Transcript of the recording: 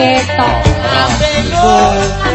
ketok aslimu